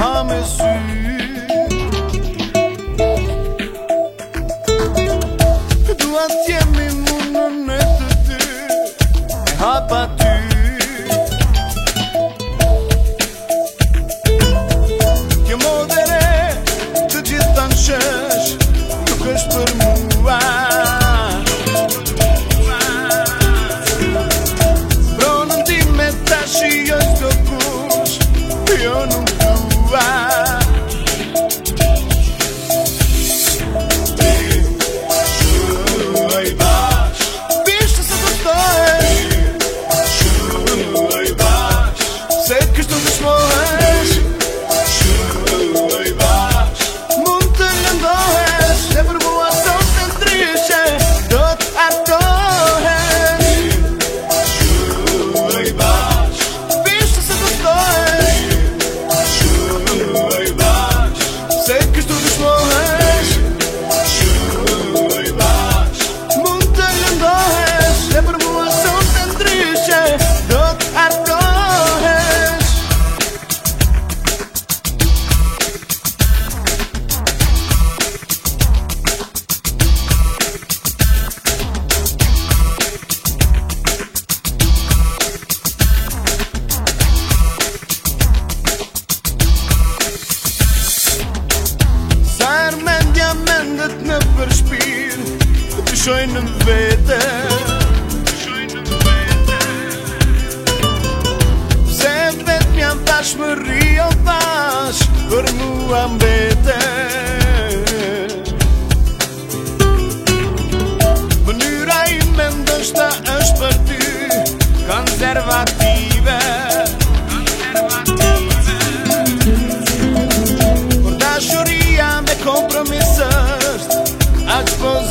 rames sur shojnë në vete Se vet mja thash më rio tash Për mua mbete Mënyra i me ndështë është për ty Konservative Konservative Por dashuria me kompromisës është Aqë pozitë